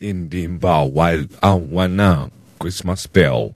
in the bow while I wanna Christmas bell.